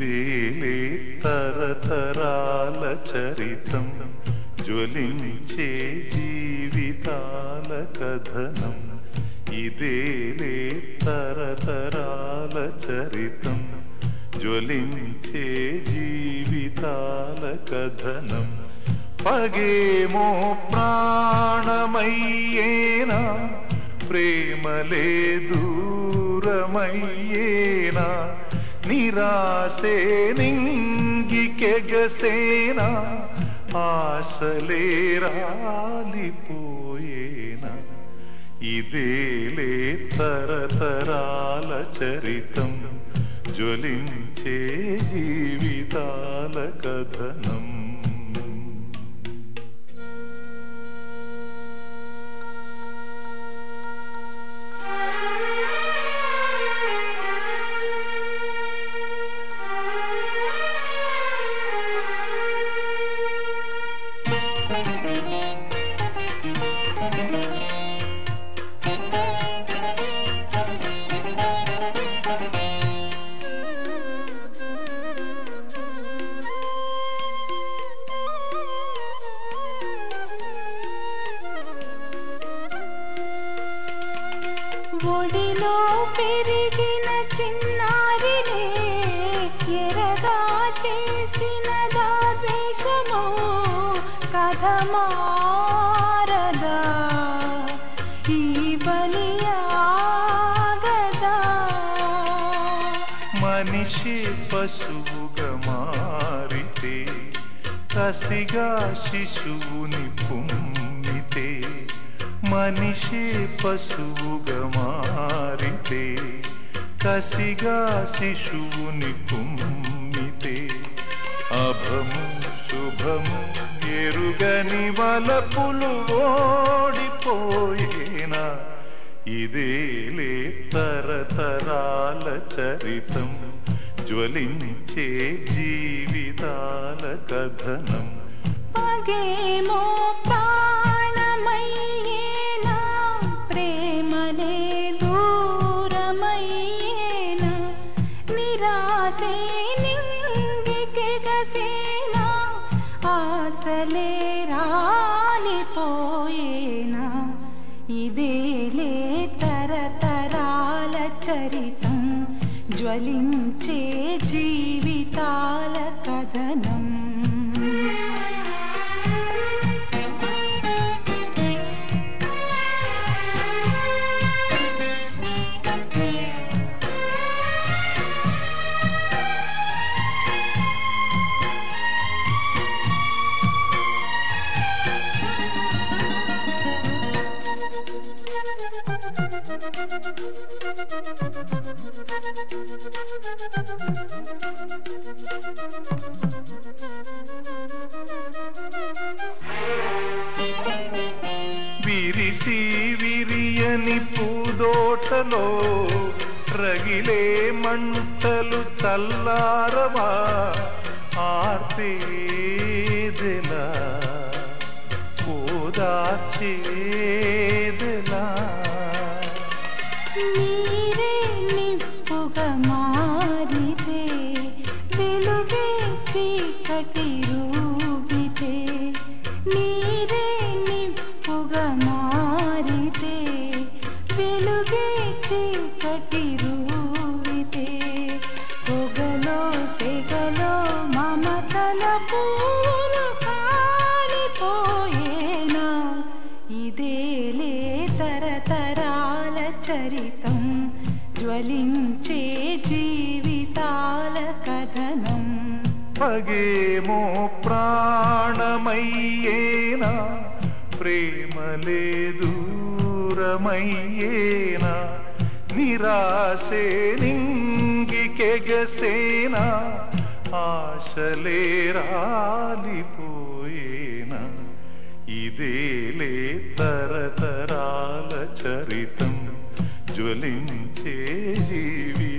వేలే తరతరాల చరితం జ్వలించే జీవితాల కథనం. ఇదేలే తరతరాల చరితం జ్వలించే జీవితాల కథనం. పగేమో ప్రాణమయ్యేనా ప్రేమలే దూరమయ్యే దూరమయ్యేనా నిరాశే నింగికెగసేనా ఆశలే రాలిపోయేనా ఇదేలే తరతరాల చరితం జ్వలించే జీవితాల కథనం ஓடினோ பெருகே కథ మారదా ఈ బలియాగదా మనిషి పశువుగా మారితే కసిగా శిశువుని పుమ్మితే మనిషి పశువుగా మారితే కసిగా శిశువుని పుమ్మితే అభము శుభము ఎరుగని వలపులు ఓడిపోయేనా? ఇదేలే తరతరాల చరితం జ్వలించే జీవితాల కథనం. పగేమో ఆశలే రాలిపోయేనా ఇదేలే తరతరాల చరితం జ్వలించే జీవితాల కథనం విరిసి విరియని పూదోటలో రగిలే మంటలు చల్లారవా? ఆర్పేదెలా ఓదార్చేదెలా సెగలో మమతల పూలు కాలిపోయేనా? ఇదేలే తరతరాల చరితం జ్వలించే జీవితాల కథనం. పగేమో ప్రాణమయ్యేనా? ప్రేమలే దూరమయ్యేనా? నిరాశే ఎగసేనా ఆశలే రాలిపోయేనా ఇదేలే తరతరాల చరితం జ్వలించే జీవి